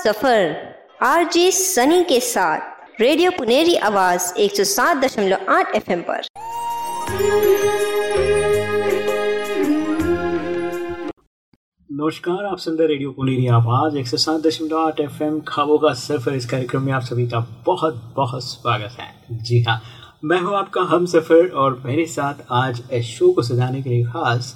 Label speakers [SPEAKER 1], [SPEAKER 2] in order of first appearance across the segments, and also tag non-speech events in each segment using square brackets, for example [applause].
[SPEAKER 1] सफ़र, RJ Sunny के साथ, radio Puneri आवाज़ 107.8 एफएम पर।
[SPEAKER 2] नमस्कार, आप सुन रहे रेडियो पुनेरी आवाज़ एक सौ सात दशमलव आठ एफ़ एम खाबों का सफ़र। इस कार्यक्रम में आप सभी का बहुत बहुत स्वागत है। जी हाँ मैं हूँ आपका हम सफ़र और मेरे साथ आज इस शो को सजाने के लिए खास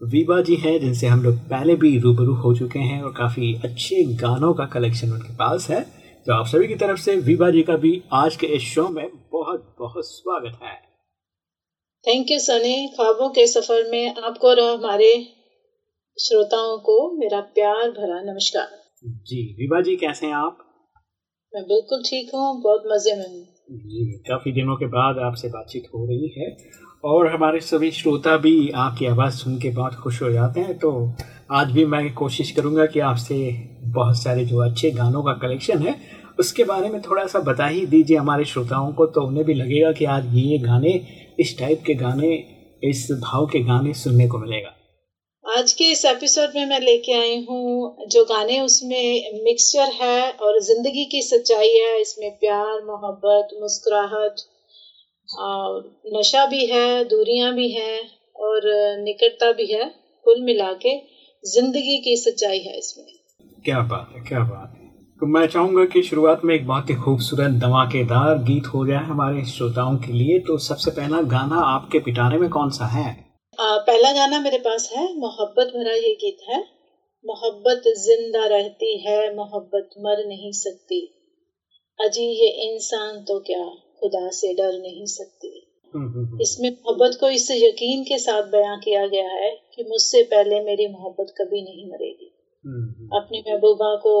[SPEAKER 2] वीबा जी हैं जिनसे हम लोग पहले भी रूबरू हो चुके हैं और काफ़ी अच्छे गानों का कलेक्शन उनके पास है। तो आप सभी की तरफ़ से वीबा जी का भी आज के इस शो में बहुत बहुत स्वागत है।
[SPEAKER 3] थैंक यू सनी ख्वाबों के सफ़र में आपको और हमारे श्रोताओं को मेरा प्यार भरा नमस्कार।
[SPEAKER 2] जी वीबा जी कैसे हैं आप?
[SPEAKER 3] मैं बिल्कुल ठीक हूँ बहुत मज़े में हूँ।
[SPEAKER 2] जी काफ़ी दिनों के बाद आपसे बातचीत हो रही है। और हमारे सभी श्रोता भी आपकी आवाज़ सुन के बहुत खुश हो जाते हैं। तो आज भी मैं कोशिश करूँगा कि आपसे बहुत सारे जो अच्छे गानों का कलेक्शन है, उसके बारे में थोड़ा सा बता ही दीजिए हमारे श्रोताओं को। तो उन्हें भी लगेगा कि आज ये गाने, इस टाइप के गाने, इस भाव के गाने सुनने को मिलेगा।
[SPEAKER 3] आज के इस एपिसोड में मैं लेके आई हूँ जो गाने उसमें मिक्सचर है और ज़िंदगी की सच्चाई है। इसमें प्यार, मोहब्बत, मुस्कुराहट नशा भी है दूरियाँ भी हैं और निकटता भी है कुल मिला के ज़िंदगी की सच्चाई है इसमें।
[SPEAKER 2] क्या बात है क्या बात है। तो मैं चाहूँगा कि शुरुआत में एक बहुत ही खूबसूरत धमाकेदार गीत हो गया है हमारे श्रोताओं के लिए। तो सबसे पहला गाना आपके पिटारे में कौन सा है?
[SPEAKER 3] आ, पहला गाना मेरे पास है मोहब्बत भरा ये गीत है। मोहब्बत ज़िंदा रहती है मोहब्बत मर नहीं सकती। अजी ये इंसान तो क्या? खुदा से डर नहीं सकती
[SPEAKER 2] हम्म, हम्म, हम्म।
[SPEAKER 3] इसमें मोहब्बत को इस यकीन के साथ बयां किया गया है कि मुझसे पहले मेरी मोहब्बत कभी नहीं मरेगी। अपनी महबूबा को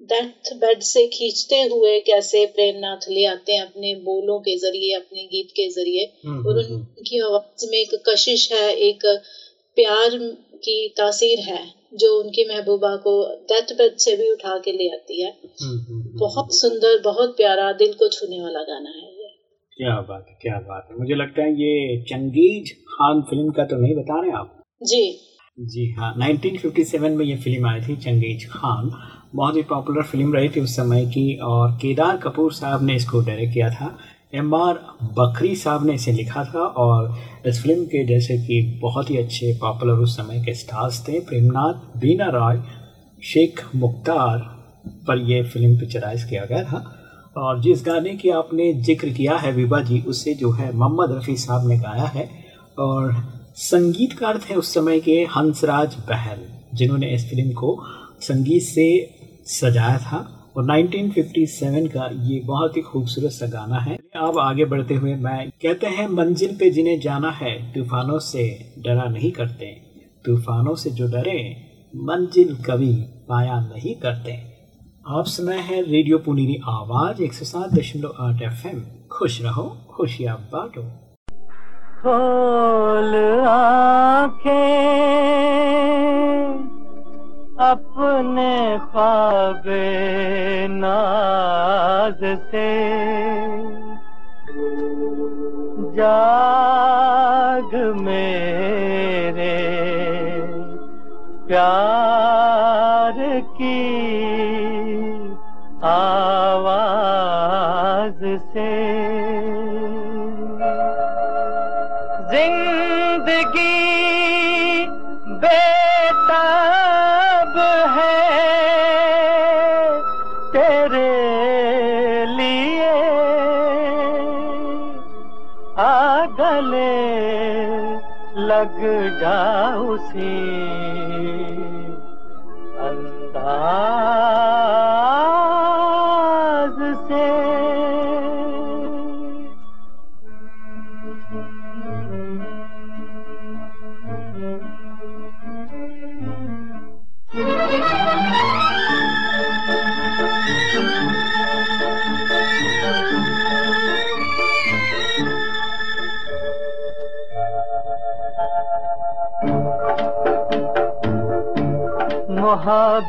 [SPEAKER 3] डेथ बेड से खींचते हुए कैसे प्रेमनाथ ले आते हैं अपने बोलों के ज़रिए अपने गीत के ज़रिए और उनकी आवाज़ में एक कशिश है एक प्यार की तासीर है जो उनकी महबूबा को डेथ बेड से भी उठा के ले आती है। बहुत सुंदर बहुत प्यारा दिल को छूने वाला गाना है
[SPEAKER 2] क्या बात है क्या बात है। मुझे लगता है ये चंगेज खान फ़िल्म का तो नहीं बता रहे आप?
[SPEAKER 3] जी।
[SPEAKER 2] जी हाँ 1957 में ये फ़िल्म आई थी चंगेज खान। बहुत ही पॉपुलर फ़िल्म रही थी उस समय की और केदार कपूर साहब ने इसको डायरेक्ट किया था। एम आर बकरी साहब ने इसे लिखा था और इस फ़िल्म के जैसे कि बहुत ही अच्छे पॉपुलर उस समय के स्टार्स थे। प्रेमनाथ बीना रॉय शेख मुख्तार पर यह फ़िल्म पिक्चराइज किया गया था। और जिस गाने की आपने ज़िक्र किया है विभा जी, उसे जो है मोहम्मद रफ़ी साहब ने गाया है और संगीतकार थे उस समय के हंसराज बहल, जिन्होंने इस फ़िल्म को संगीत से सजाया था और 1957 का ये बहुत ही खूबसूरत सा गाना है। अब आगे बढ़ते हुए मैं कहते हैं, मंजिल पे जिन्हें जाना है, तूफानों से डरा नहीं करते। तूफानों से जो डरे, मंजिल कभी पाया नहीं करते। आप सुना है रेडियो पुनीरी आवाज़ एक सौ सात दशमलव आठ एफ़ एम खुश रहो खुशियाँ बांटो।
[SPEAKER 4] खोल आँखें, अपने ख्वाब नाज से। जाग मेरे लग जाऊं से अंधा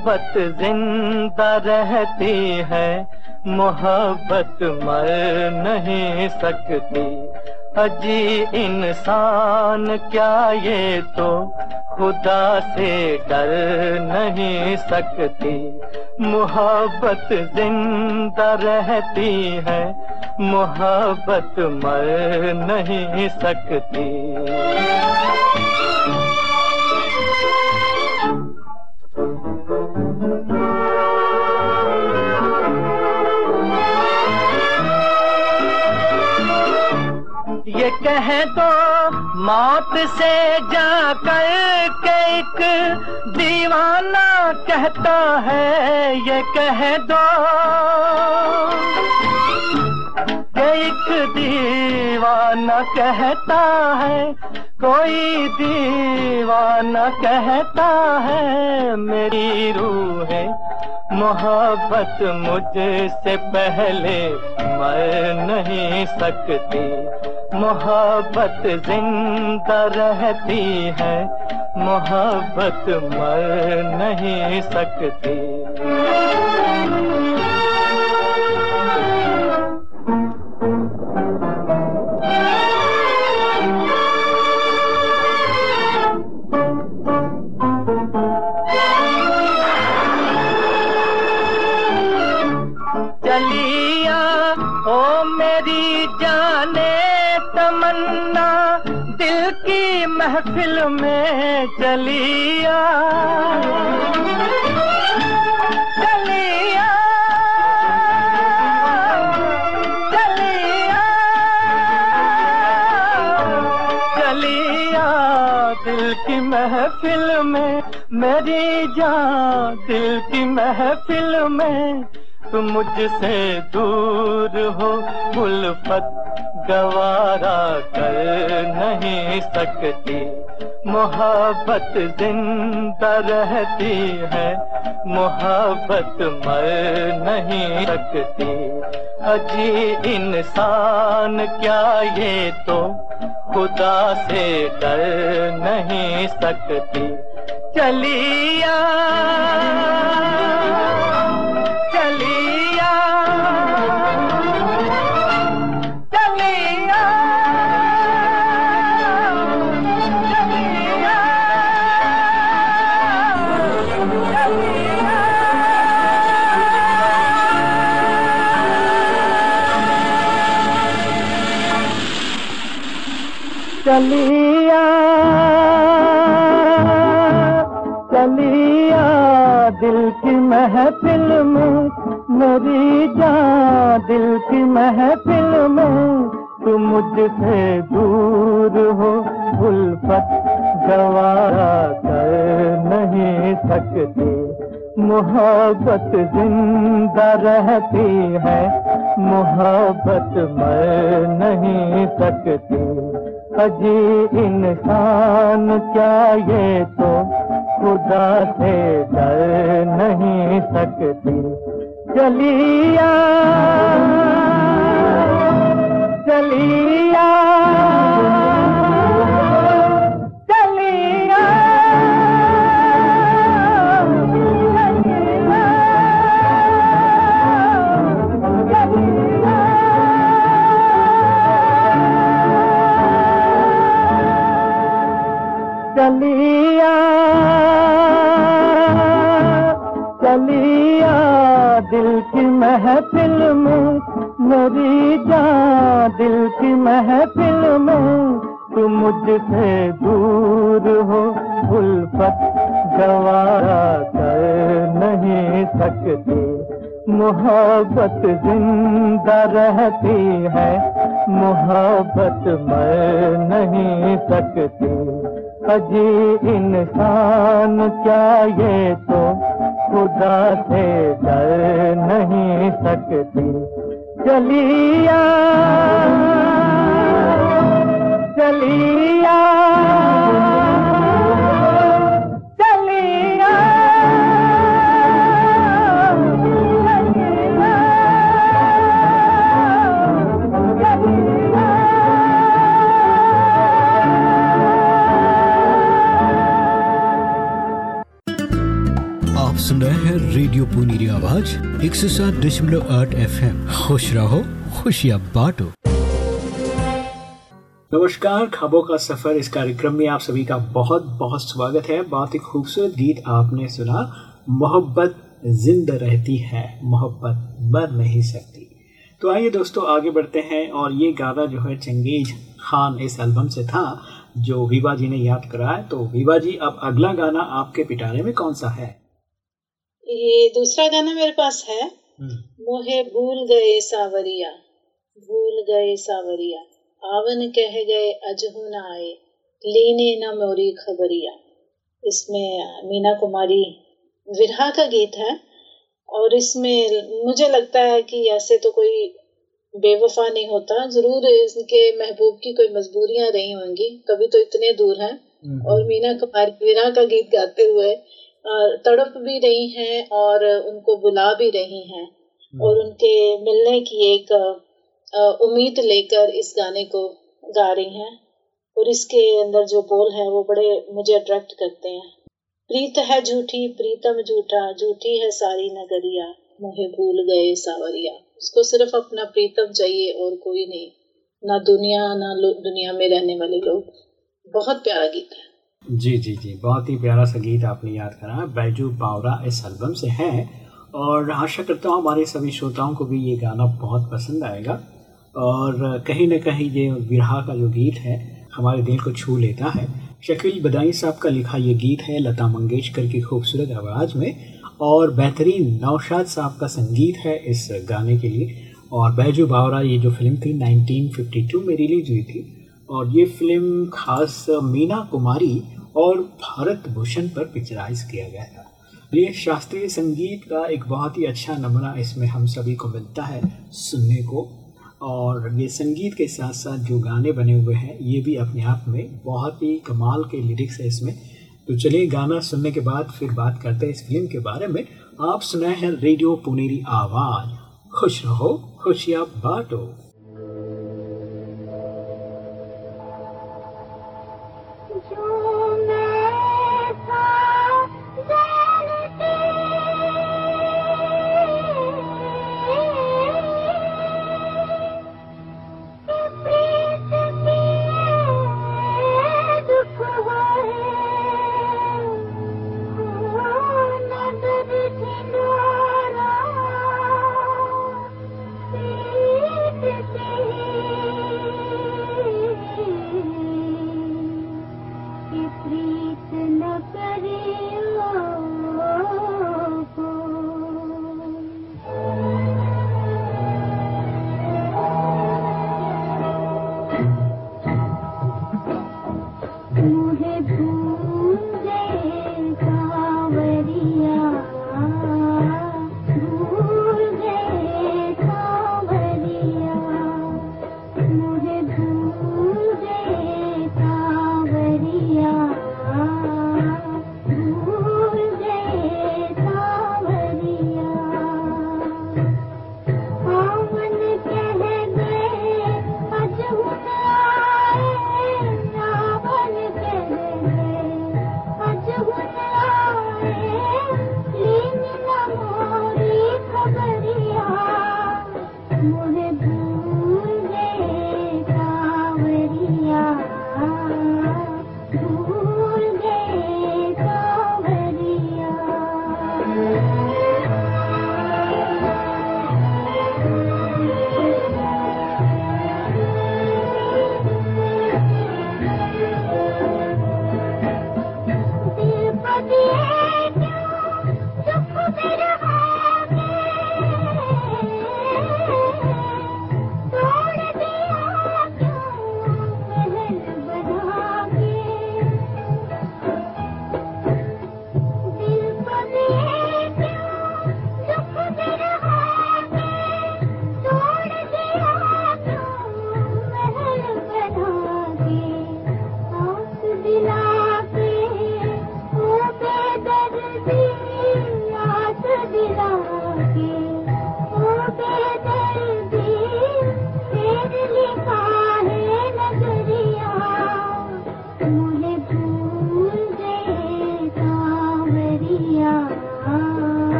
[SPEAKER 4] मोहब्बत ज़िंदा रहती है, मोहब्बत मर नहीं सकती। अजी इंसान, क्या ये तो खुदा से डर नहीं सकती। मोहब्बत ज़िंदा रहती है, मोहब्बत मर नहीं सकती। मौत से जाकर के एक दीवाना कहता है, ये कह दो। एक दीवाना कहता है, कोई दीवाना कहता है, मेरी रूह है मोहब्बत मुझसे पहले मर नहीं सकती। मोहब्बत ज़िंदा रहती है मोहब्बत मर नहीं सकती। महफिल में चलिया चलिया दिल की महफिल में, मेरी जान दिल की महफिल में, तुम मुझसे दूर हो उल्फत गवारा कर नहीं सकती। मोहब्बत ज़िंदा रहती है, मोहब्बत मर नहीं सकती। अजी इंसान, क्या ये तो खुदा से डर नहीं सकती। चलिया। चलिया चलिया, दिल की महफिल में, मेरी जान दिल की महफिल में तुम मुझसे दूर हो उल्फत गवारा कर नहीं सकती, मोहब्बत ज़िंदा रहती है, मोहब्बत मर नहीं सकती। अजी इंसान क्या ये तो खुदा से डर नहीं सकती। चलिया चलिया चलिया चलिया दिल की महफिल में, मेरी जान दिल की महफिल में तुम मुझसे दूर हो उल्फत गवारा कर नहीं सकती, मोहब्बत ज़िंदा रहती है, मोहब्बत मर नहीं सकती। अजी इंसान क्या ये तो खुदा से डर नहीं सकती। चलिया चलिया
[SPEAKER 5] रेडियो पुनीरी आवाज़ एक सौ सात दशमलव आठ एफ़ एम खुश रहो, खुशियाँ बांटो।
[SPEAKER 2] नमस्कार, खाबों का सफ़र इस कार्यक्रम में आप सभी का बहुत बहुत स्वागत है। बहुत ही खूबसूरत गीत आपने सुना, मोहब्बत ज़िंदा रहती है, मोहब्बत मर नहीं सकती। तो आइए दोस्तों, आगे बढ़ते हैं और ये गाना जो है चंगेज खान इस एल्बम से था, जो विवा जी ने याद कराया। तो विवा जी, अब अगला गाना आपके पिटारे में कौन सा है?
[SPEAKER 3] ये दूसरा गाना मेरे पास है। मोहे भूल गए सावरिया भूल गए सावरिया आवन कह गए अजहू न आए लेने न मोरी खबरिया। इसमें मीना कुमारी विरहा का गीत है और इसमें मुझे लगता है कि ऐसे तो कोई बेवफा नहीं होता। ज़रूर इनके महबूब की कोई मजबूरियाँ रही होंगी कभी तो इतने दूर हैं। और मीना कुमारी विरहा का गीत गाते हुए तड़प भी रही हैं और उनको बुला भी रही हैं और उनके मिलने की एक उम्मीद लेकर इस गाने को गा रही हैं और इसके अंदर जो बोल है वो बड़े मुझे अट्रैक्ट करते हैं। प्रीत है झूठी प्रीतम झूठा झूठी है सारी नगरिया मुहे भूल गए सावरिया। उसको सिर्फ़ अपना प्रीतम चाहिए और कोई नहीं ना दुनिया ना दुनिया में रहने वाले लोग। बहुत प्यारा गीत है।
[SPEAKER 2] जी जी जी। बहुत ही प्यारा सा गीत आपने याद करा। बैजू बावरा इस एल्बम से है और आशा करता हूँ हमारे सभी श्रोताओं को भी ये गाना बहुत पसंद आएगा और कहीं ना कहीं ये विरहा का जो गीत है, हमारे दिल को छू लेता है। शकील बदाई साहब का लिखा ये गीत है, लता मंगेशकर की खूबसूरत आवाज़ में और बेहतरीन नौशाद साहब का संगीत है इस गाने के लिए। और बैजू बावरा ये जो फ़िल्म थी 1952 में रिलीज़ हुई थी और ये फ़िल्म खास मीना कुमारी और भारत भूषण पर पिक्चराइज किया गया था। ये शास्त्रीय संगीत का एक बहुत ही अच्छा नमूना इसमें हम सभी को मिलता है सुनने को। और ये संगीत के साथ साथ जो गाने बने हुए हैं, ये भी अपने आप में बहुत ही कमाल के लिरिक्स है इसमें। तो चलिए गाना सुनने के बाद फिर बात करते हैं इस फ़िल्म के बारे में। आप सुनाए हैं रेडियो पुनेरी आवाज़। खुश रहो, खुशियाँ बांटो।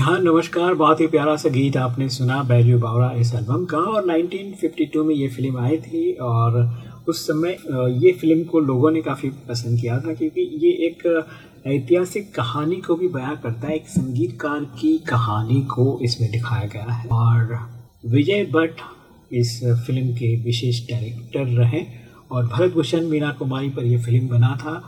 [SPEAKER 6] हाँ
[SPEAKER 2] नमस्कार, बहुत ही प्यारा सा गीत आपने सुना, बैरियो बावरा इस एल्बम का। और 1952 में ये फ़िल्म आई थी और उस समय ये फ़िल्म को लोगों ने काफ़ी पसंद किया था क्योंकि ये एक ऐतिहासिक कहानी को भी बयां करता है। एक संगीतकार की कहानी को इसमें दिखाया गया है। और विजय भट्ट इस फ़िल्म के विशेष डायरेक्टर रहे और भरत भूषण मीना कुमारी पर यह फ़िल्म बना था।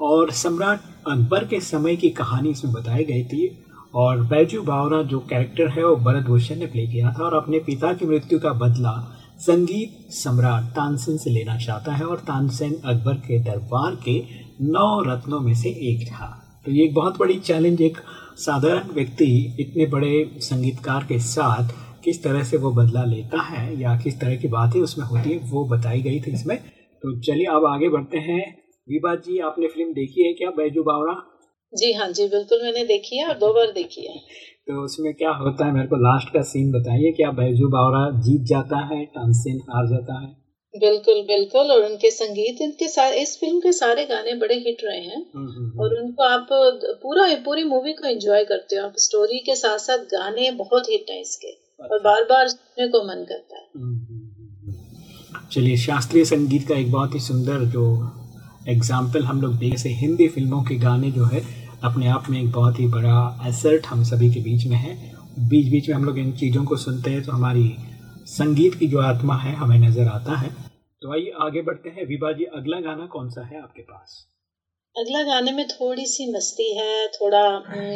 [SPEAKER 2] और सम्राट अकबर के समय की कहानी इसमें बताई गई थी। और बैजू बावरा जो कैरेक्टर है वो भरत भूषण ने प्ले किया था और अपने पिता की मृत्यु का बदला संगीत सम्राट तानसेन से लेना चाहता है और तानसेन अकबर के दरबार के नौ रत्नों में से एक था। तो ये एक बहुत बड़ी चैलेंज एक साधारण व्यक्ति इतने बड़े संगीतकार के साथ किस तरह से वो बदला लेता है या किस तरह की बातें उसमें होती है, वो बताई गई थी इसमें। तो चलिए अब आगे बढ़ते हैं। विभा जी, आपने फ़िल्म देखी है क्या? बैजू बावरा
[SPEAKER 3] जी हाँ जी बिल्कुल मैंने देखी है और दो बार देखी है।
[SPEAKER 2] तो उसमें क्या होता है? मेरे को लास्ट का सीन बताइए क्या बैजू बावरा जीत जाता है तानसेन हार जाता है?
[SPEAKER 3] बिल्कुल बिल्कुल और उनके संगीत इनके सारे इस फ़िल्म के सारे गाने बड़े हिट रहे हैं।
[SPEAKER 2] हम्म, हम्म,
[SPEAKER 3] और उनको आप पूरा पूरी मूवी को एंजॉय करते हो। आप स्टोरी के साथ साथ गाने बहुत हिट हैं इसके और बार बार सुनने को मन करता है।
[SPEAKER 2] हम्म, हम्म, हम्म। चलिए शास्त्रीय संगीत का एक बहुत ही सुंदर जो एग्ज़ाम्पल हम लोग देख से हिंदी फ़िल्मों के गाने जो है अपने आप में एक बहुत ही बड़ा एसर्ट हम सभी के बीच में है। बीच बीच में हम लोग इन चीज़ों को सुनते हैं तो हमारी संगीत की जो आत्मा है हमें नज़र आता है। तो आइए आगे बढ़ते हैं। विभा जी अगला गाना कौन सा है आपके पास?
[SPEAKER 3] अगला गाने में थोड़ी सी मस्ती है थोड़ा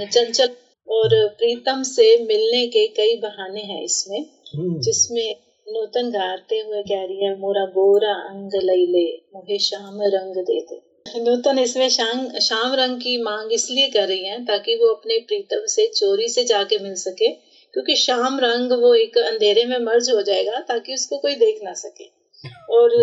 [SPEAKER 3] चंचल और प्रीतम से मिलने के कई बहाने हैं इसमें
[SPEAKER 2] हम्म,
[SPEAKER 3] जिसमें नूतन गाते हुए कह रही है, मोरा गोरा अंग ले मुझे श्याम रंग दे दे. नूतन इसमें शाम शाम रंग की मांग इसलिए कर रही है ताकि वो अपने प्रीतम से, चोरी से जाके मिल सके, क्योंकि शाम रंग वो एक अंधेरे में मर्ज हो जाएगा ताकि उसको कोई देख ना सके। और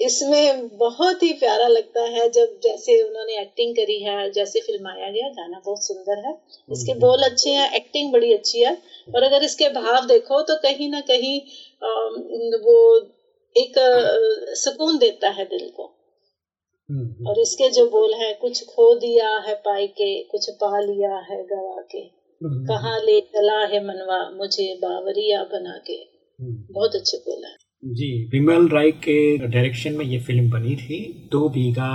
[SPEAKER 3] इसमें बहुत ही प्यारा लगता है जब जैसे उन्होंने एक्टिंग करी है जैसे फिल्माया गया गाना बहुत सुंदर है। इसके बोल अच्छे हैं एक्टिंग बड़ी अच्छी है। और अगर इसके भाव देखो तो कहीं ना कहीं वो एक सुकून देता है दिल को।
[SPEAKER 2] हम्म, हम्म,
[SPEAKER 3] और इसके जो बोल है कुछ खो दिया है पाई के कुछ पा लिया है गवा के। कहा ले चला है मनवा मुझे बावरिया बना के।
[SPEAKER 2] हम्म।
[SPEAKER 3] बहुत अच्छे बोला है।
[SPEAKER 2] जी विमल राय के डायरेक्शन में ये फ़िल्म बनी थी, दो बीघा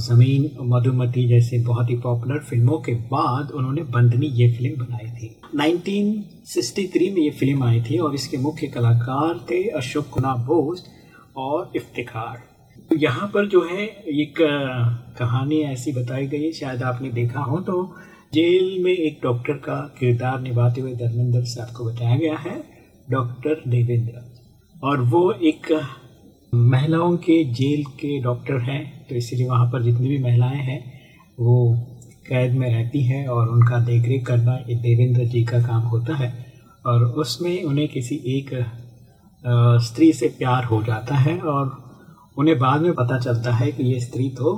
[SPEAKER 2] ज़मीन मधुमती जैसे बहुत ही पॉपुलर फ़िल्मों के बाद उन्होंने बंदनी ये फ़िल्म बनाई थी। 1963 में ये फ़िल्म आई थी और इसके मुख्य कलाकार थे अशोक कुमार बोस और इफ्तिखार। तो यहाँ पर जो है एक कहानी ऐसी बताई गई है, शायद आपने देखा हो तो। जेल में एक डॉक्टर का किरदार निभाते हुए धर्मेंद्र साहब को बताया गया है डॉक्टर देवेंद्र। और वो एक महिलाओं के जेल के डॉक्टर हैं तो इसीलिए वहाँ पर जितनी भी महिलाएँ हैं, वो कैद में रहती हैं और उनका देखरेख करना ये देवेंद्र जी का काम होता है और उसमें उन्हें किसी एक स्त्री से प्यार हो जाता है और उन्हें बाद में पता चलता है कि ये स्त्री तो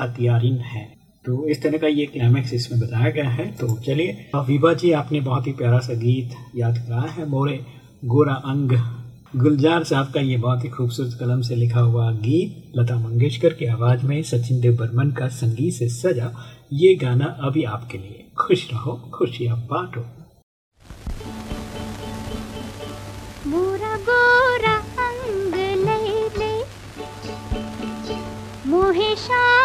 [SPEAKER 2] हथियारिन है। तो इस तरह का ये क्लाइमैक्स इसमें बताया गया है। तो चलिए विभा जी, आपने बहुत ही प्यारा सा गीत याद कराया है। मोरे गोरा अंग गुलजार साहब का ये बहुत ही खूबसूरत कलम से लिखा हुआ गीत, लता मंगेशकर की आवाज़ में, सचिन देव बर्मन का संगीत से सजा, ये गाना अभी आपके लिए। खुश रहो खुशियाँ बांटो।
[SPEAKER 6] मोरा गोरा अंग लैले मोहे शाम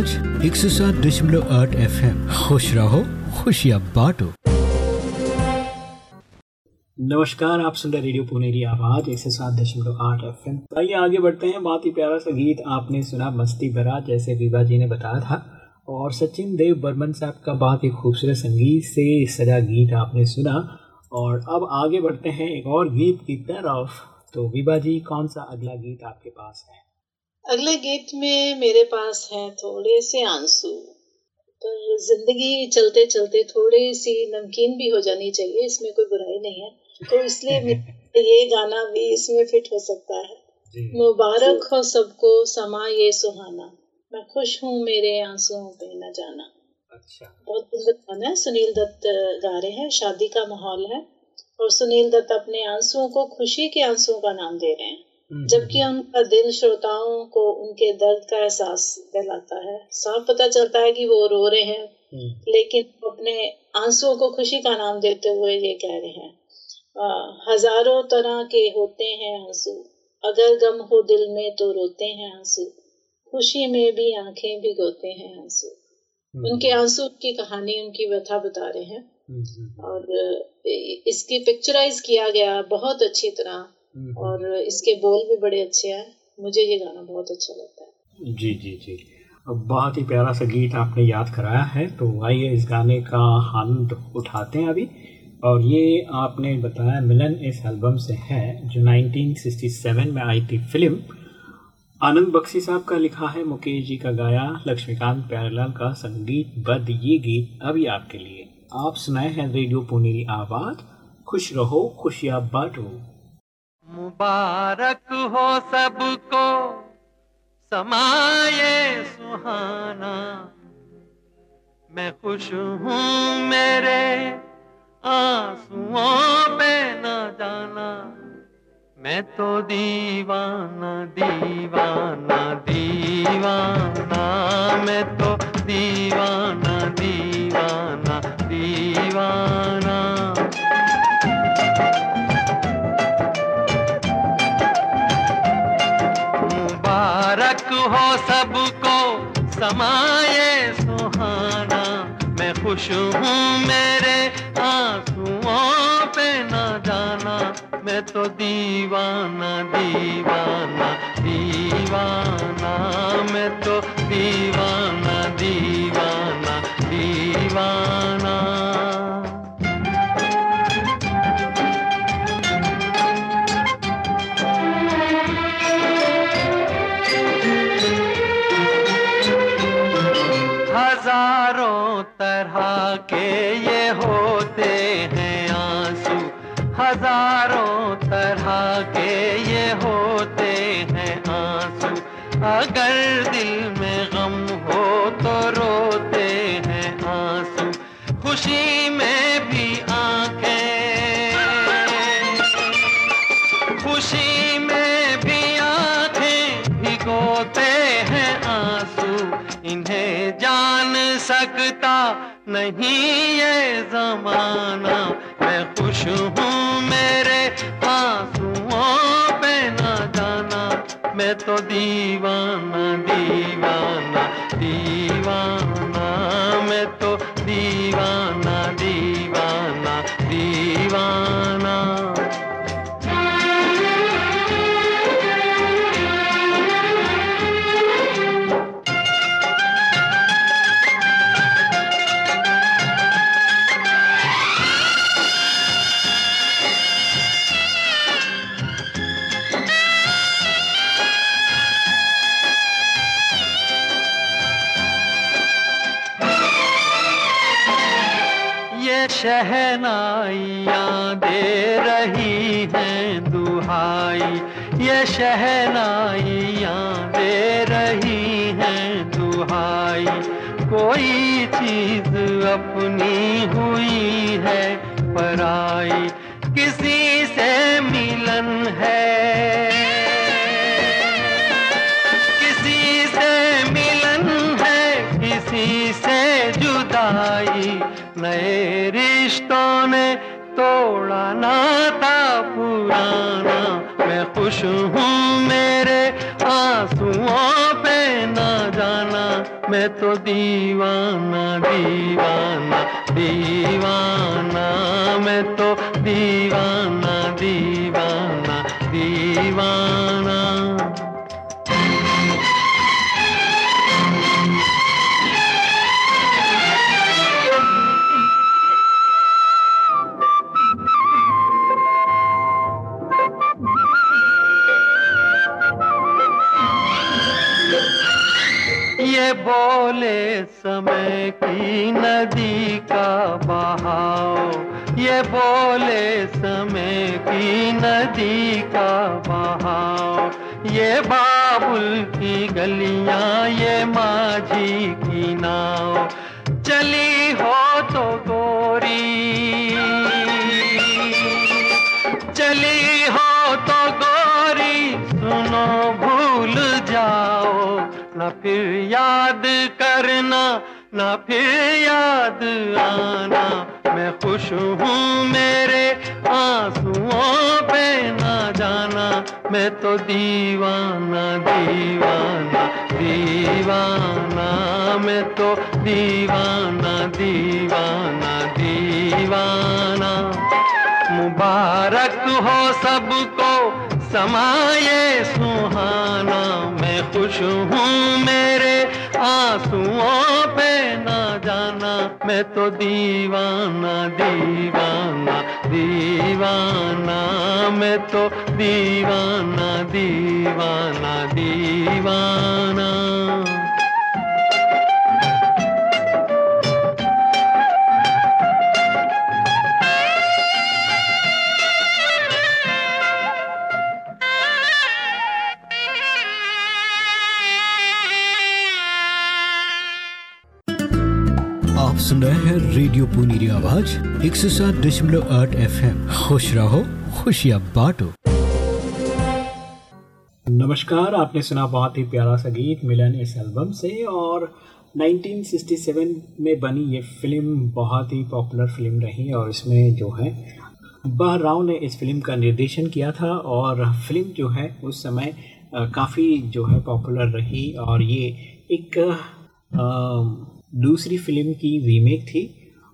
[SPEAKER 5] आवाज़ एक सौ सात दशमलव आठ एफ़ एम खुश रहो, खुशियाँ बांटो।
[SPEAKER 2] नमस्कार, आप सुन रहे रेडियो पुनेरी आवाज़, एक सौ सात दशमलव आठ एफ़ एम आइए आगे बढ़ते हैं, बहुत ही प्यारा सा गीत आपने सुना, मस्ती भरा, जैसे विभा जी ने बताया था। और सचिन देव बर्मन साहब का बहुत ही खूबसूरत संगीत से सजा गीत आपने सुना। और अब आगे बढ़ते हैं, एक और गीत की तरफ़। तो विभा जी, कौन सा अगला गीत आपके पास है?
[SPEAKER 3] अगले गीत में मेरे पास है थोड़े से आँसू पर ज़िंदगी चलते चलते थोड़ी सी नमकीन भी हो जानी चाहिए इसमें कोई बुराई नहीं है। तो इसलिए [laughs] ये गाना भी इसमें फिट हो सकता है। मुबारक हो सबको समा ये सुहाना। मैं खुश हूँ मेरे आंसुओं पे न जाना।
[SPEAKER 2] अच्छा।
[SPEAKER 3] बहुत सुंदर गाना है सुनील दत्त गा रहे हैं। शादी का माहौल है और सुनील दत्त अपने आंसुओं को खुशी के आंसुओं का नाम दे रहे हैं। जबकि उनका दिल श्रोताओं को उनके दर्द का एहसास दिलाता है। साफ़ पता चलता है कि वो रो रहे हैं
[SPEAKER 2] हम्म,
[SPEAKER 3] लेकिन अपने आंसुओं को खुशी का नाम देते हुए ये कह रहे हैं। आ, हज़ारों तरह के होते हैं आँसू। अगर गम हो दिल में तो रोते हैं आँसू। खुशी में भी आँखें भिगोते हैं आँसू।
[SPEAKER 2] हम्म,
[SPEAKER 3] उनके आँसू की कहानी उनकी व्यथा बता रहे हैं।
[SPEAKER 2] हम्म, हम्म,
[SPEAKER 3] और इसकी पिक्चराइज किया गया बहुत अच्छी तरह।
[SPEAKER 2] हम्म,
[SPEAKER 3] और इसके बोल भी बड़े अच्छे हैं। मुझे ये गाना बहुत अच्छा लगता है।
[SPEAKER 2] जी जी जी। अब बहुत ही प्यारा सा गीत आपने याद कराया है तो आइए इस गाने का आनंद उठाते हैं अभी। और ये आपने बताया मिलन इस एल्बम से है जो 1967 में आई थी फ़िल्म। आनंद बख्शी साहब का लिखा है मुकेश जी का गाया लक्ष्मीकांत प्यारेलाल का संगीत बद ये गीत अभी आपके लिए। आप सुनाए हैं रेडियो पुनेरी आवाज़। खुश रहो खुशियाँ बांटो।
[SPEAKER 7] मुबारक हो सबको, समाये सुहाना। मैं खुश हूँ मेरे आंसुओं पे न जाना। मैं तो दीवाना दीवाना दीवाना। मैं तो दीवाना दीवाना दीवाना। मुबारक हो सबको। समाये सुहाना। मैं खुश हूँ मेरे आंसुओं पे न जाना। मैं तो दीवाना दीवाना दीवाना। मैं तो दीवाना दीवाना दीवाना। तरह के ये होते हैं आँसू। हज़ारों अगर दिल में गम हो तो रोते हैं आँसू। खुशी में भी आँखें। खुशी में भी आँखें भिगोते हैं आँसू। इन्हें जान सकता नहीं ये जमाना। खुश हूँ मेरे आंसुओं पे ना जाना। मैं तो दीवाना दीवाना दीवाना। मैं तो दीवाना दीवाना दीवाना। शहनाइयाँ दे रही हैं दुहाई। ये शहनाइयाँ दे रही हैं दुहाई। कोई चीज़ अपनी हुई है पराई। किसी से मिलन है। किसी से मिलन है, किसी से जुदाई। नए रिश्तों ने तोड़ा नाता पुराना। मैं खुश हूँ मेरे आंसुओं पे ना जाना। मैं तो दीवाना दीवाना दीवाना। मैं तो दीवाना दीवाना दीवाना। की नदी का बहाव। ये बोले समय की नदी का बहाव। ये बाबुल की गलियाँ, ये माझी की नाव। चली हो तो गोरी। चली हो तो गोरी, सुनो भूल जाओ। न फिर याद करना न फिर याद आना। मैं खुश हूँ मेरे आंसुओं पे ना जाना। मैं तो दीवाना दीवाना दीवाना। मैं तो दीवाना दीवाना दीवाना। मुबारक हो सबको, समाये सुहाना। मैं खुश हूँ मेरे आंसुओं पे ना जाना मैं तो दीवाना दीवाना दीवाना मैं तो दीवाना दीवाना दीवाना।
[SPEAKER 5] सुन रहे हैं रेडियो पुनीरी आवाज़ एक सौ सात दशमलव आठ एफ़ एम खुश रहो खुशियाँ बांटो।
[SPEAKER 2] नमस्कार आपने सुना बहुत ही प्यारा सा गीत मिलन इस एल्बम से और 1967 में बनी ये फ़िल्म बहुत ही पॉपुलर फ़िल्म रही और इसमें जो है बहर राव ने इस फ़िल्म का निर्देशन किया था और फ़िल्म जो है उस समय काफ़ी जो है पॉपुलर रही और ये एक अ, दूसरी फ़िल्म की रीमेक थी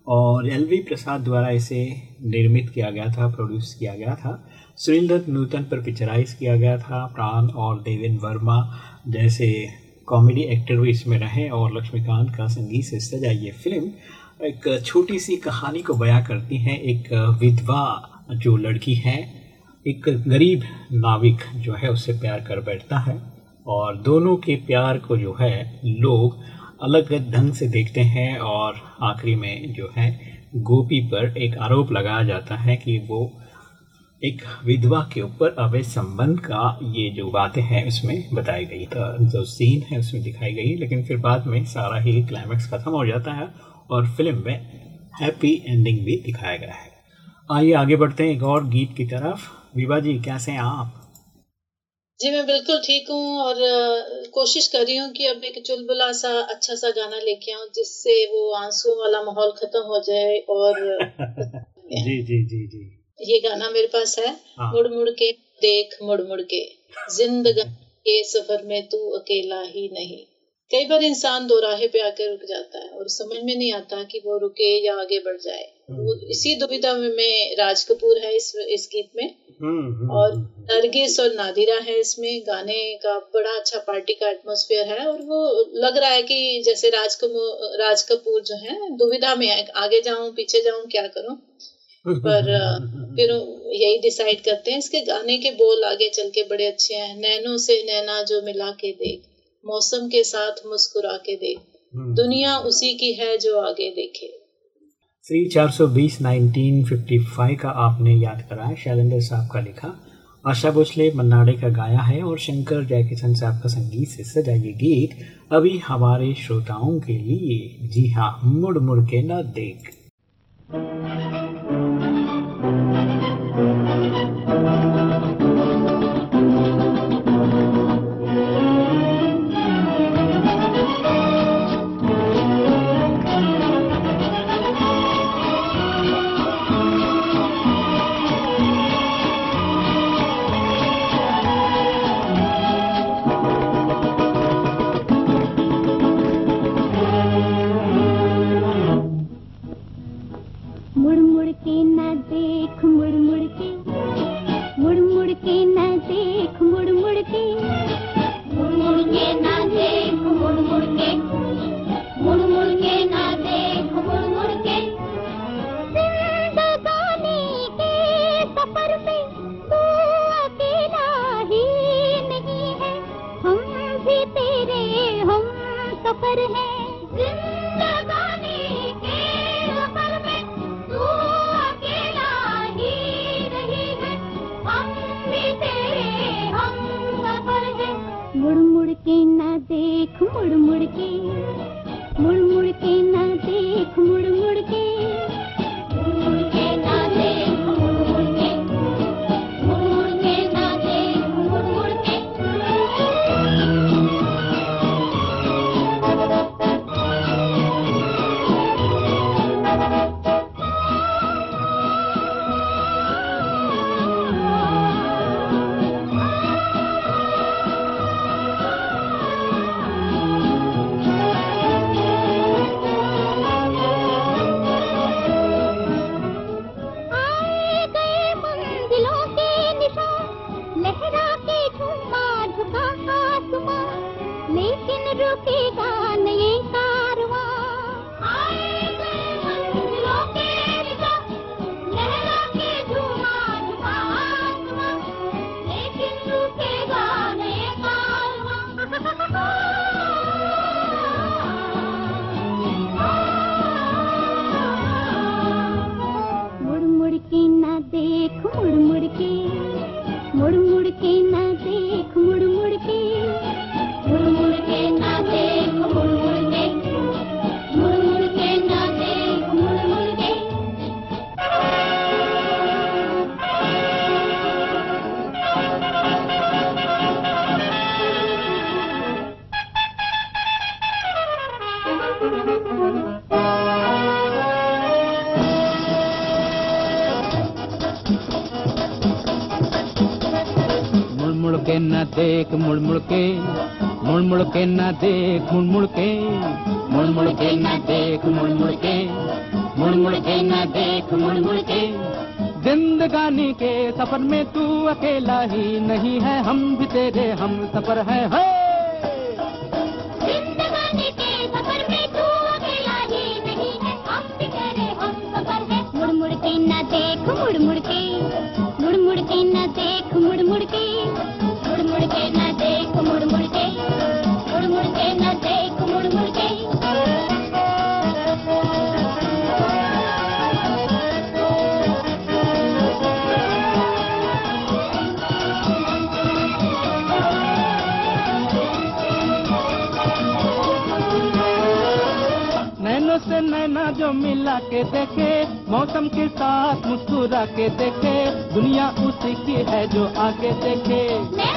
[SPEAKER 2] और एल वी प्रसाद द्वारा इसे निर्मित किया गया था, प्रोड्यूस किया गया था। सुनील दत्त नूतन पर पिक्चराइज किया गया था, प्राण और देवेंद्र वर्मा जैसे कॉमेडी एक्टर भी इसमें रहे और लक्ष्मीकांत का संगीत से सजा ये फ़िल्म एक छोटी सी कहानी को बयां करती है। एक विधवा जो लड़की है, एक गरीब नाविक जो है, उससे प्यार कर बैठता है और दोनों के प्यार को जो है, लोग अलग ढंग से देखते हैं और आखिरी में जो है, गोपी पर एक आरोप लगाया जाता है कि वो
[SPEAKER 8] एक विधवा के ऊपर अवैध संबंध का ये जो बातें हैं उसमें बताई गई जो सीन है उसमें दिखाई गई लेकिन फिर बाद में सारा ही क्लाइमैक्स खत्म हो जाता है और फ़िल्म में हैप्पी एंडिंग भी दिखाया गया है। आइए आगे बढ़ते हैं एक और गीत की तरफ़। विभा जी, कैसे हैं आप?
[SPEAKER 3] जी मैं बिल्कुल ठीक हूँ और कोशिश कर रही हूँ कि अब एक चुलबुला सा अच्छा सा गाना लेके आऊँ जिससे वो आँसू वाला माहौल खत्म हो जाए और [laughs]
[SPEAKER 8] जी जी जी जी।
[SPEAKER 3] ये गाना मेरे पास है।
[SPEAKER 8] हाँ।
[SPEAKER 3] मुड़ मुड़ के देख मुड़ मुड़ के। ज़िंदगी [laughs] के सफ़र में तू अकेला ही नहीं। कई बार इंसान दो राहे पे आकर रुक जाता है और समझ में नहीं आता कि वो रुके या आगे बढ़ जाए। वो इसी दुविधा में में राज कपूर है इस इस गीत में।
[SPEAKER 8] हम्म, हम्म,
[SPEAKER 3] और
[SPEAKER 8] हम्म,
[SPEAKER 3] नरगिस और नादिरा है इसमें। गाने का बड़ा अच्छा पार्टी का एटमोसफियर है और वो लग रहा है कि जैसे राज कपूर राज कपूर जो है दुविधा में है। आगे जाऊँ पीछे जाऊँ क्या करूँ? पर फिर यही डिसाइड करते हैं। इसके गाने के बोल आगे चल के बड़े अच्छे हैं। नैनों से नैना जो मिला के देख। मौसम के साथ मुस्कुरा के देख।
[SPEAKER 8] हम्म।
[SPEAKER 3] दुनिया उसी की है जो आगे देखे।
[SPEAKER 8] श्री 420 1955 का आपने याद कराया शैलेंद्र साहब का लिखा। आशा भोसले मन्नाडे का गाया है और शंकर जयकिशन साहब का संगीत से सजा ये गीत अभी हमारे श्रोताओं के लिए। जी हाँ मुड़ मुड़ के न देख।
[SPEAKER 9] देख मुड़ मुड़ के मुड़ मुड़ के न देख मुड़ मुड़ के मुड़ मुड़ के न देख मुड़ मुड़ के मुड़ मुड़ के न देख मुड़ मुड़ के जिंदगानी के सफ़र में तू अकेला ही नहीं है, हम भी तेरे, हम सफ़र है। है मुड़ मुड़ के न देख मुड़ मुड़ के मुड़ मुड़ के न देख
[SPEAKER 8] नैना जो मिला के देखे, मौसम के साथ मुस्कुरा के देखे, दुनिया उसी की है जो आके देखे।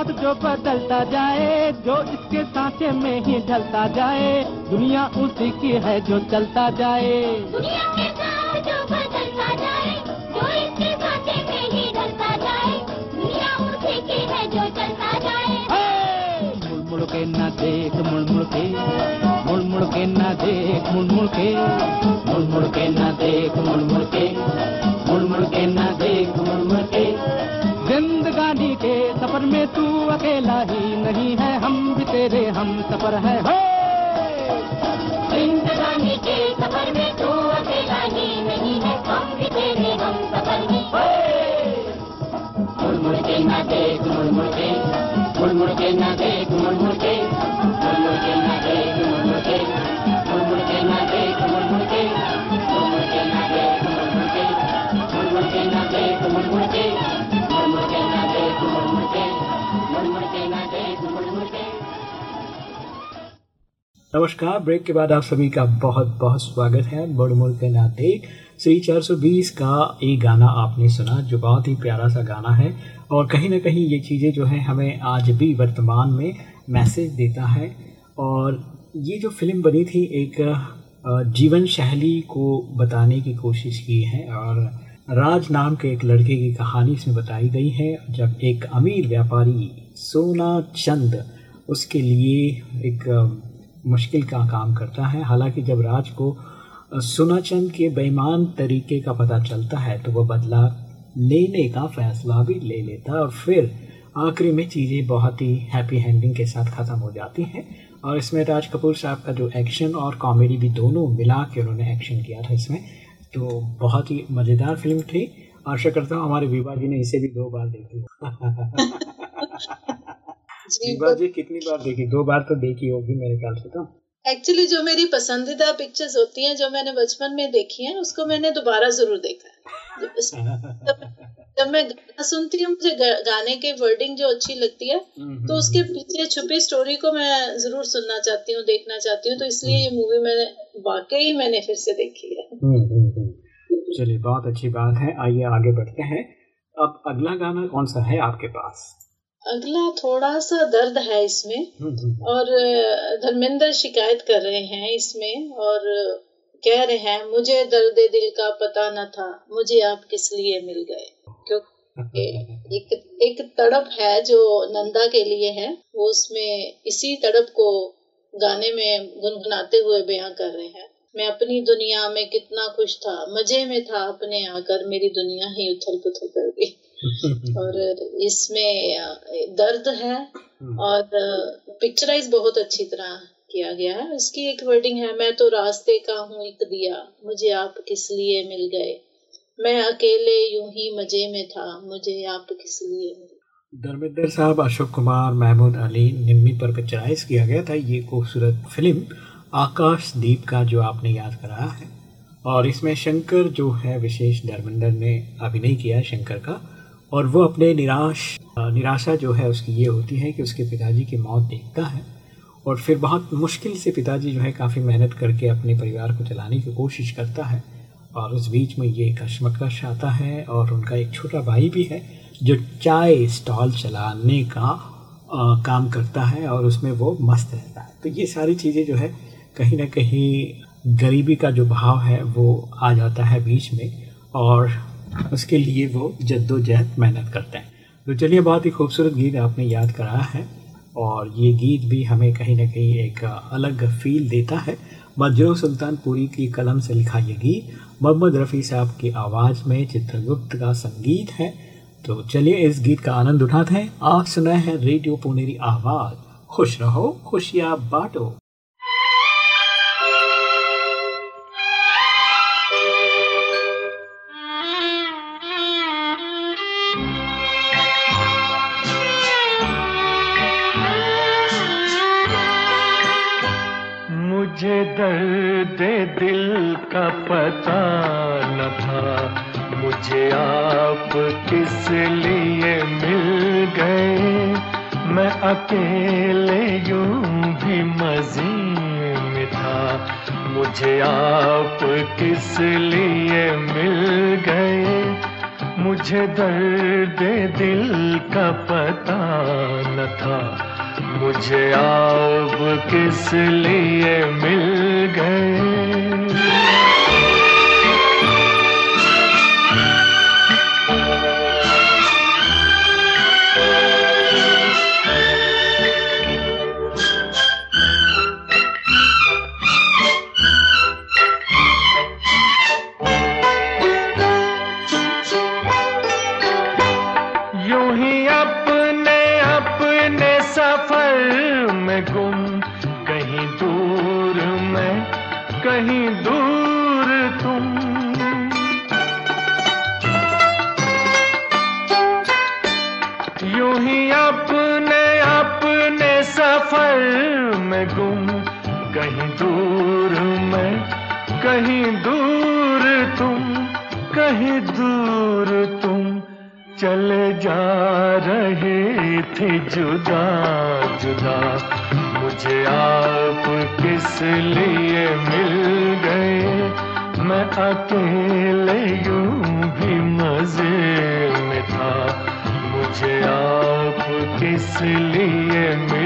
[SPEAKER 6] साथ जो
[SPEAKER 8] बदलता जाए, जो इसके सांचे में ही ढलता जाए, दुनिया उसी की है जो चलता जाए।
[SPEAKER 6] दुनिया
[SPEAKER 8] जिंदगानी के सफ़र में तू अकेला ही नहीं है, हम भी तेरे हम सफ़र है। हो!
[SPEAKER 6] जिंदगानी के सफ़र में तू अकेला ही नहीं है, हम भी तेरे हम सफ़र
[SPEAKER 8] मुड़ मुड़ के ना देख मुड़ मुड़ के मुड़ मुड़ के ना देख मुड़ मुड़ के मुड़ मुड़ के ना देख मुड़ मुड़ के मुड़ मुड़ के ना देख मुड़ मुड़ के मुड़ मुड़ के ना देख मुड़ मुड़ के मुड़ मुड़ के ना देख मुड़ मुड़ के
[SPEAKER 2] नमस्कार, ब्रेक के बाद आप सभी का बहुत बहुत स्वागत है मुड़ मुड़ के नाते। श्री 420 का एक गाना आपने सुना, जो बहुत ही प्यारा सा गाना है। और कहीं ना कहीं ये चीज़ें जो है हमें आज भी वर्तमान में मैसेज देता है। और ये जो फ़िल्म बनी थी, एक जीवन शैली को बताने की कोशिश की है। और राज नाम के एक लड़के की कहानी इसमें बताई गई है। जब एक अमीर व्यापारी सोना चंद उसके लिए एक मुश्किल का काम करता है। हालाँकि जब राज को अ, सोनाचंद के बेईमान तरीके का पता चलता है तो वह बदला लेने का फैसला भी ले लेता है और फिर आखिरी में चीज़ें बहुत ही हैप्पी हैंडिंग के साथ ख़त्म हो जाती हैं। और इसमें राज कपूर साहब का जो एक्शन और कॉमेडी भी दोनों मिला के उन्होंने एक्शन किया था इसमें। तो बहुत ही मज़ेदार फ़िल्म थी। आशा करता हूँ हमारे विभा जी ने इसे भी दो बार देखी [laughs] विभा जी कितनी बार देखी? दो बार तो देखी होगी मेरे ख्याल से तो।
[SPEAKER 3] एक्चुअली जो मेरी पसंदीदा पिक्चर्स होती हैं जो मैंने बचपन में देखी हैं उसको मैंने दोबारा ज़रूर देखा है। जब [laughs] जब मैं गाना सुनती हूँ मुझे गाने के वर्डिंग जो अच्छी लगती है तो उसके पीछे छुपी स्टोरी को मैं ज़रूर सुनना चाहती हूँ देखना चाहती हूँ तो इसलिए ये मूवी मैंने वाकई मैंने फिर से देखी है।
[SPEAKER 2] हम्म, हम्म, हम्म। चलिए बहुत अच्छी बात है। आइए आगे बढ़ते हैं। अब अगला गाना कौन सा है आपके पास?
[SPEAKER 3] अगला थोड़ा सा दर्द है इसमें
[SPEAKER 2] हम्म, हम्म,
[SPEAKER 3] और अ, धर्मेंद्र शिकायत कर रहे हैं इसमें और कह रहे हैं मुझे दर्द दिल का पता न था। मुझे आप किस लिए मिल गए? क्योंकि [laughs] एक एक तड़प है जो नंदा के लिए है। वो उसमें इसी तड़प को गाने में गुनगुनाते हुए बयां कर रहे हैं। मैं अपनी दुनिया में कितना खुश था मज़े में था अपने आकर मेरी दुनिया ही उथल पुथल कर गई। [laughs] और इसमें दर्द है और पिक्चराइज बहुत अच्छी तरह किया गया है। इसकी एक वर्डिंग है मैं तो रास्ते का हूँ एक दिया मुझे आप किस लिए मिल गए? मैं अकेले यूँ ही मज़े में था मुझे आप किस लिए मिल
[SPEAKER 2] धर्मेंद्र साहब अशोक कुमार महमूद अली निम्मी पर पिक्चराइज किया गया था। ये खूबसूरत फ़िल्म आकाश दीप का जो आपने याद कराया है और इसमें शंकर जो है विशेष धर्मेंद्र ने अभिनय किया है शंकर का और वो अपने निराश निराशा जो है उसकी ये होती है कि उसके पिताजी की मौत देखता है और फिर बहुत मुश्किल से पिताजी जो है काफ़ी मेहनत करके अपने परिवार को चलाने की कोशिश करता है और उस बीच में ये कश्मकश आता है और उनका एक छोटा भाई भी है जो चाय स्टॉल चलाने का आ, काम करता है और उसमें वो मस्त रहता है। तो ये सारी चीज़ें जो है कहीं ना कहीं गरीबी का जो भाव है वो आ जाता है बीच में और उसके लिए वो जद्दोजहद मेहनत करते हैं। तो चलिए बहुत ही खूबसूरत गीत आपने याद कराया है और ये गीत भी हमें कहीं ना कहीं एक अलग फील देता है। मजरू सुल्तानपुरी की कलम से लिखा ये गीत, मोहम्मद रफ़ी साहब की आवाज़ में चित्रगुप्त का संगीत है। तो चलिए इस गीत का आनंद उठाते हैं। आप सुना है रेडियो पुनेरी आवाज़। खुश रहो, खुशियाँ बांटो।
[SPEAKER 10] अकेले यूँ भी मज़े में था। मुझे आप किस लिए मिल गए? मुझे दर्द दिल का पता न था। मुझे आप किस लिए मिल गए? अकेले यूँ भी मज़े में था। मुझे आप किस लिए मिल?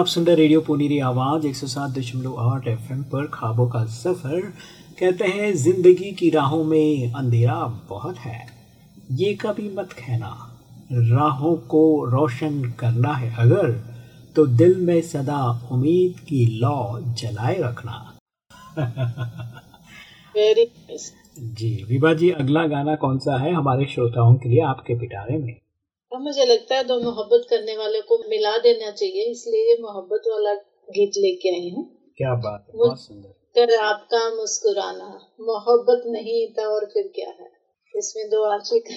[SPEAKER 10] आप
[SPEAKER 2] सुन रहे रेडियो पुनीरी आवाज़ 107.8 एफएम पर खाबों का सफ़र। कहते हैं ज़िंदगी की राहों में अंधेरा बहुत है। ये कभी मत कहना राहों को रोशन करना है अगर तो दिल में सदा उम्मीद की लौ जलाए रखना।
[SPEAKER 3] वेरी
[SPEAKER 2] जी विभा जी अगला गाना कौन सा है हमारे श्रोताओं के लिए आपके पिटारे में?
[SPEAKER 3] अब मुझे लगता है दो मोहब्बत करने वाले को मिला देना चाहिए इसलिए ये मोहब्बत वाला गीत लेके आई हूँ।
[SPEAKER 2] क्या बात है बहुत सुंदर।
[SPEAKER 3] कर आपका मुस्कुराना मोहब्बत नहीं था और फिर क्या है? इसमें दो आशिक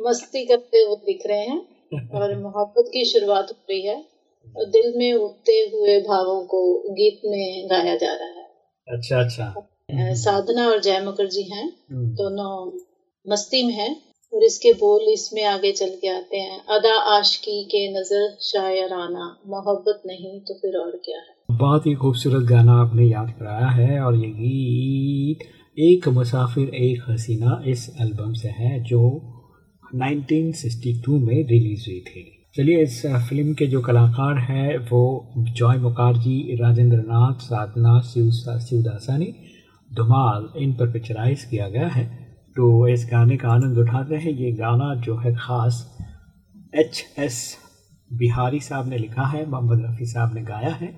[SPEAKER 3] मस्ती करते हुए दिख रहे हैं और [laughs] मोहब्बत की शुरुआत हो रही है और दिल में उठते हुए भावों को गीत में गाया जा रहा है।
[SPEAKER 2] अच्छा अच्छा।
[SPEAKER 3] साधना और जय मुखर्जी हैं।
[SPEAKER 2] हम्म,
[SPEAKER 3] दोनों मस्ती में हैं। और इसके बोल इसमें आगे चल के आते हैं। अदा आशकी के नज़र शायराना मोहब्बत नहीं तो फिर और क्या है?
[SPEAKER 2] बहुत ही खूबसूरत गाना आपने याद कराया है और ये गीत एक मुसाफिर, एक हसीना इस एल्बम से है जो 1962 में रिलीज़ हुई थी। चलिए इस फ़िल्म के जो कलाकार हैं वो जॉय मुखर्जी राजेंद्र नाथ साधना, शिव शिवदासानी, धुमाल, इन पर पिक्चराइज किया गया है। तो इस गाने का आनंद उठाते हैं। ये गाना जो है ख़ास एच एस बिहारी साहब ने लिखा है, मोहम्मद रफ़ी साहब ने गाया है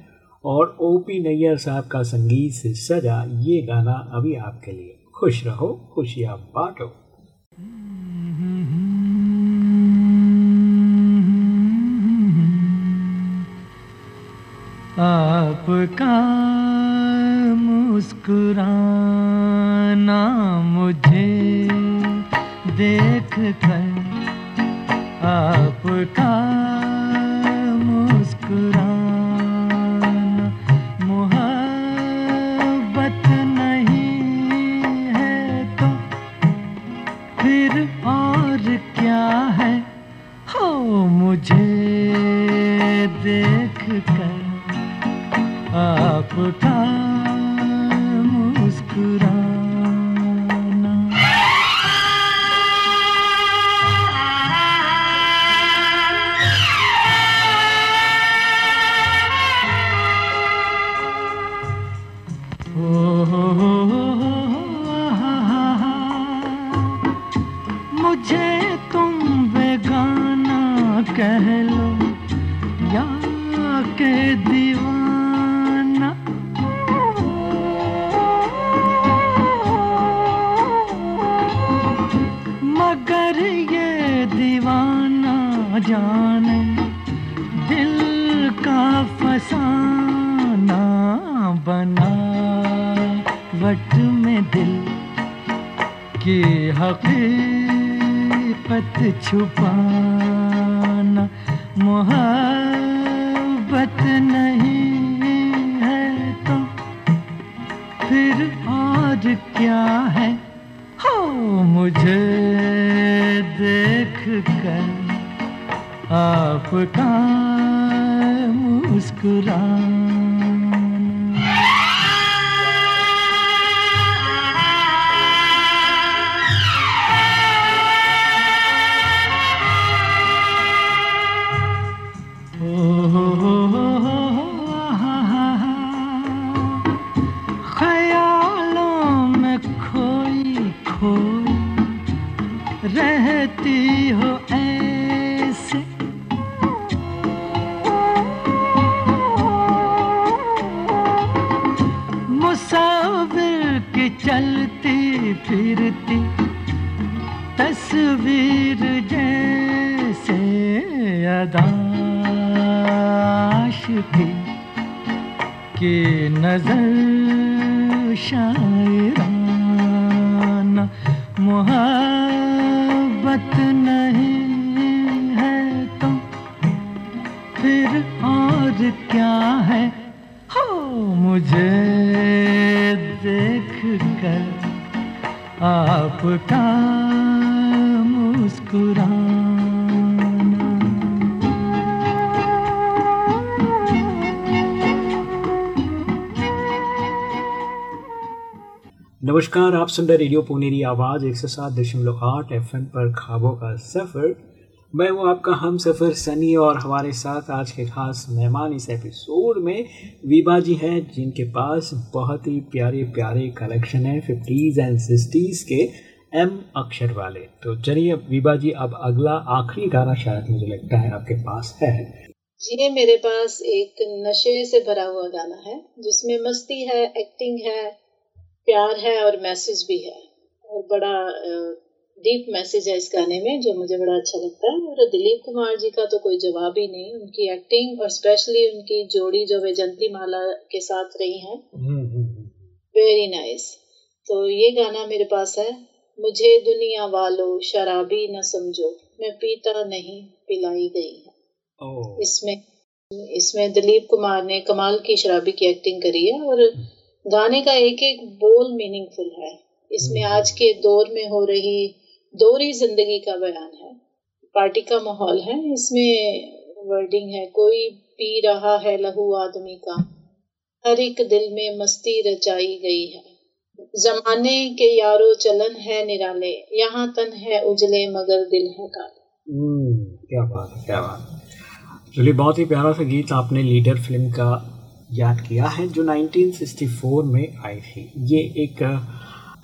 [SPEAKER 2] और ओ पी नैयर साहब का संगीत से सजा ये गाना अभी आपके लिए। खुश रहो, खुशियाँ बांटो।
[SPEAKER 4] आपका मुस्कुराना मुझे देख कर आपका चलती फिरती, तस्वीर जैसे अदाश की की नज़र शायराना मोहब्बत नहीं है तो फिर और क्या है? हो मुझे आपका
[SPEAKER 2] नमस्कार, आप सुन रहे रेडियो पुनेरी आवाज़ एक सौ सात दशमलव आठ एफ़ पर खाबों का सफ़र। मैं हूँ आपका हम सफ़र सनी और हमारे साथ आज के खास मेहमान इस एपिसोड में वीबा जी हैं, जिनके पास बहुत ही प्यारे प्यारे कलेक्शन है फिफ्टीज़ एंड सिक्सटीज़ के एम अक्षर वाले। तो चलिए वीबा जी, अब अगला आखिरी गाना शायद मुझे लगता है आपके पास है।
[SPEAKER 3] ये मेरे पास एक नशे से भरा हुआ गाना है, जिसमें मस्ती है एक्टिंग है, प्यार है और मैसेज भी है। और बड़ा डीप मैसेज है इस गाने में जो मुझे बड़ा अच्छा लगता है। और दिलीप कुमार जी का तो कोई जवाब ही नहीं। उनकी एक्टिंग और स्पेशली उनकी जोड़ी जो वैजंती माला के साथ रही है वेरी नाइस तो ये गाना मेरे पास है। मुझे दुनिया वालों शराबी न समझो मैं पीता नहीं पिलाई गई है। इसमें इसमें दिलीप कुमार ने कमाल की शराबी की एक्टिंग करी है और गाने का एक एक बोल मीनिंगफुल है। इसमें आज के दौर में हो रही दोहरी ज़िंदगी का बयान है। पार्टी का माहौल है इसमें वर्डिंग है कोई पी रहा है लहू आदमी का हर एक दिल में मस्ती रचाई गई है। जमाने के यारो चलन है निराले यहाँ तन है उजले मगर दिल है काले।
[SPEAKER 2] हम्म, क्या बात है क्या बात चलिए बहुत ही प्यारा सा गीत आपने लीडर फ़िल्म का याद किया है जो 1964 में आई थी। ये एक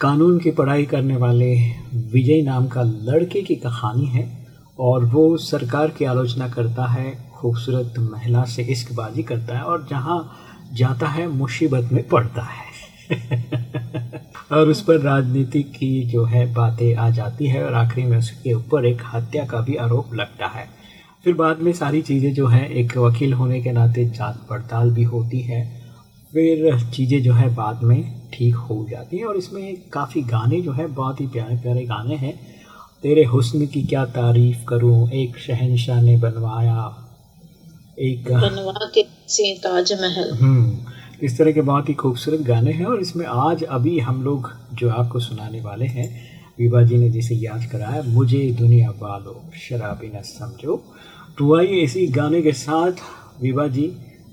[SPEAKER 2] कानून की पढ़ाई करने वाले विजय नाम का लड़के की कहानी है और वो सरकार की आलोचना करता है, खूबसूरत महिला से इश्कबाजी करता है और जहाँ जाता है, मुसीबत में पड़ता है। [laughs] और उस पर राजनीति की जो है बातें आ जाती है और आखिरी में उसके ऊपर एक हत्या का भी आरोप लगता है। फिर बाद में सारी चीज़ें जो है, एक वकील होने के नाते जाँच पड़ताल भी होती है। फिर चीज़ें जो है बाद में ठीक हो जाती हैं और इसमें काफ़ी गाने जो है बहुत ही प्यारे प्यारे गाने हैं। तेरे हुस्न की क्या तारीफ़ करूँ? एक शहनशाह ने बनवाया एक
[SPEAKER 3] बनवा के सी ताजमहल।
[SPEAKER 2] हम्म इस तरह के बहुत ही खूबसूरत गाने हैं और इसमें आज अभी हम लोग जो आपको सुनाने वाले हैं विभा जी ने जिसे याद कराया मुझे दुनिया वालों शराबी न समझो। तो आइए इसी गाने के साथ विभा जी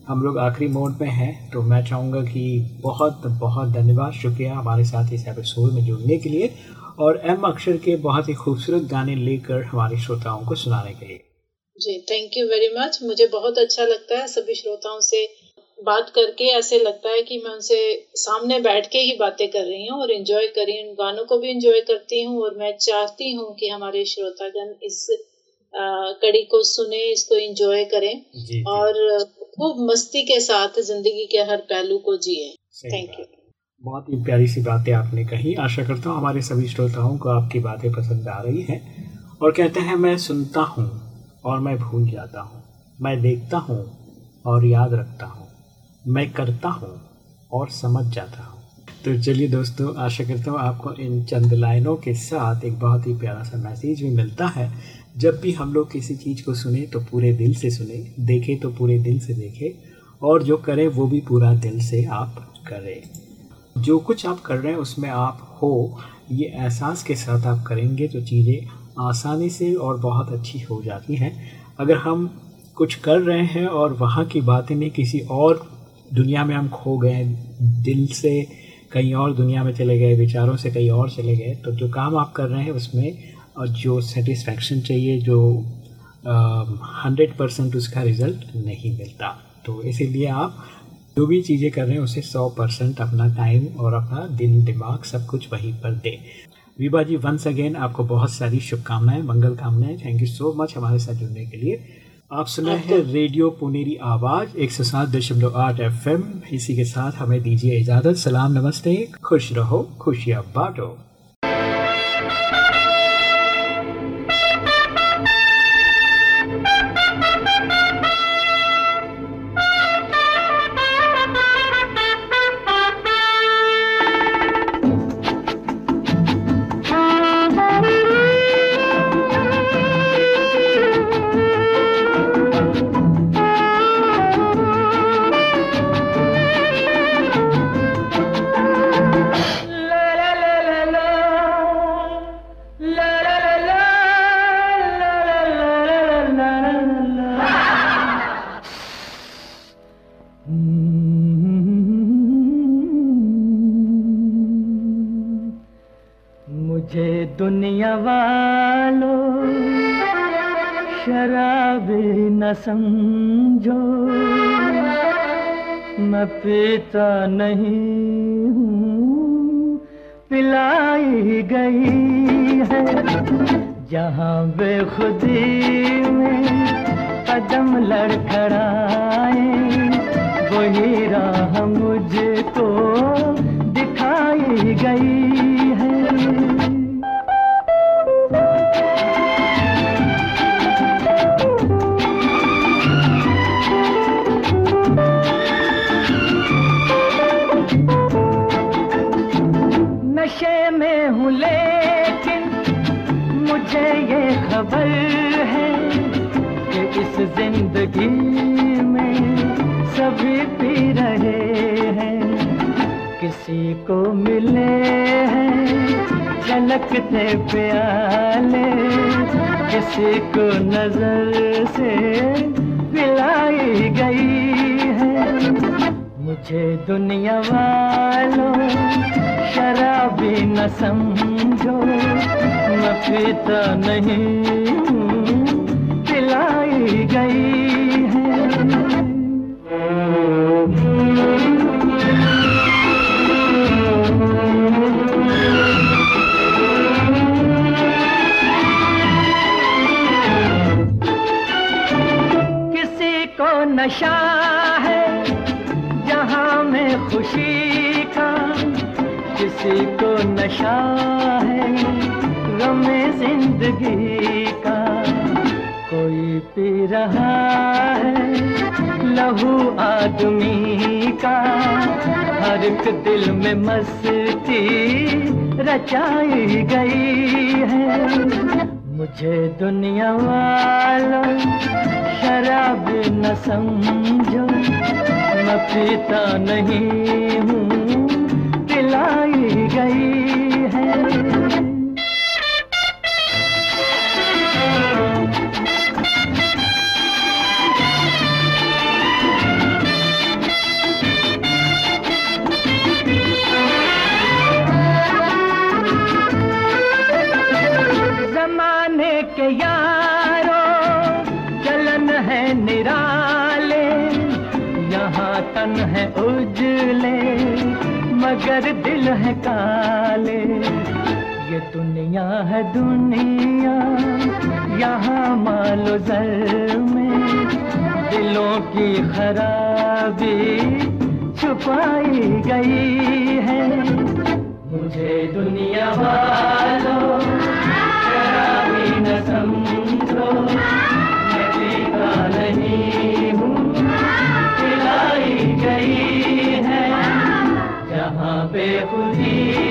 [SPEAKER 2] हम लोग आखिरी मोड में हैं तो मैं चाहूँगा कि बहुत बहुत धन्यवाद शुक्रिया हमारे साथ इस एपिसोड में जुड़ने के लिए और एम अक्षर के बहुत ही खूबसूरत गाने लेकर हमारे श्रोताओं को सुनाने के लिए।
[SPEAKER 3] जी थैंक यू वेरी मच मुझे बहुत अच्छा लगता है सभी श्रोताओं से बात करके। ऐसे लगता है कि मैं उनसे सामने बैठ के ही बातें कर रही हूँ और एंजॉय कर रही हूँ गानों को भी एंजॉय करती हूँ और मैं चाहती हूँ कि हमारे श्रोतागण इस अ, कड़ी को सुने इसको एंजॉय करें।
[SPEAKER 2] जी, जी।
[SPEAKER 3] खूब मस्ती के साथ ज़िंदगी के हर पहलू को जिए। थैंक यू
[SPEAKER 2] बहुत ही प्यारी सी बातें आपने कही। आशा करता हूँ हमारे सभी श्रोताओं को आपकी बातें पसंद आ रही हैं। और कहते हैं मैं सुनता हूँ और मैं भूल जाता हूँ। मैं देखता हूँ और याद रखता हूँ। मैं करता हूँ और समझ जाता हूँ। तो चलिए दोस्तों आशा करता हूँ आपको इन चंद लाइनों के साथ एक बहुत ही प्यारा सा मैसेज भी मिलता है। जब भी हम लोग किसी चीज़ को सुने तो पूरे दिल से सुने, देखें तो पूरे दिल से देखें, और जो करें वो भी पूरा दिल से आप करें। जो कुछ आप कर रहे हैं उसमें आप हो, ये एहसास के साथ आप करेंगे तो चीज़ें आसानी से और बहुत अच्छी हो जाती हैं। अगर हम कुछ कर रहे हैं और वहाँ की बातें नहीं, किसी और दुनिया में हम खो गए, दिल से कहीं और दुनिया में चले गए, विचारों से कहीं और चले गए तो जो काम आप कर रहे हैं उसमें जो सेटिस्फैक्शन चाहिए जो हंड्रेड परसेंट उसका रिज़ल्ट नहीं मिलता। तो इसीलिए आप जो भी चीज़ें कर रहे हैं उसे सौ परसेंट अपना टाइम और अपना दिन दिमाग सब कुछ वहीं पर दें। विभा जी वंस अगेन आपको बहुत सारी शुभकामनाएँ मंगल कामनाएँ। थैंक यू सो मच हमारे साथ जुड़ने के लिए। आप सुन रहे हैं रेडियो पुनेरी आवाज़ एक सौ सात दशमलव आठ एफ़ इसी के साथ हमें दीजिए इजाज़त। सलाम नमस्ते। खुश रहो खुशियाँ बांटो।
[SPEAKER 4] दुनिया वालों शराब न समझो। मैं पीता नहीं हूँ, पिलाई गई है। जहाँ बेखुदी में कदम लड़खड़ाए वही राह मुझको दिखाई गई लेकिन मुझे ये खबर है कि इस ज़िंदगी में सभी पी रहे हैं। किसी को मिले हैं झलकते प्याले, किसी को नज़र से पिलाई गई है। मुझे दुनिया वालों शराबी न समझो। मैं पीता नहीं पिलाई गई नशा किसी को नशा है, गमे ज़िंदगी का। कोई पी रहा है, लहू आदमी का। हर एक दिल में मस्ती रचाई गई है। मुझे दुनिया वालों शराब न समझो, मैं पीता नहीं हूँ। गई है। पर दिल है काले। ये दुनिया है दुनिया, यहाँ मालो जर में। दिलों की खराबी छुपाई गई है। मुझे दुनिया वालों समझो। मैं नहीं हूँ, खिलाई गई खुदी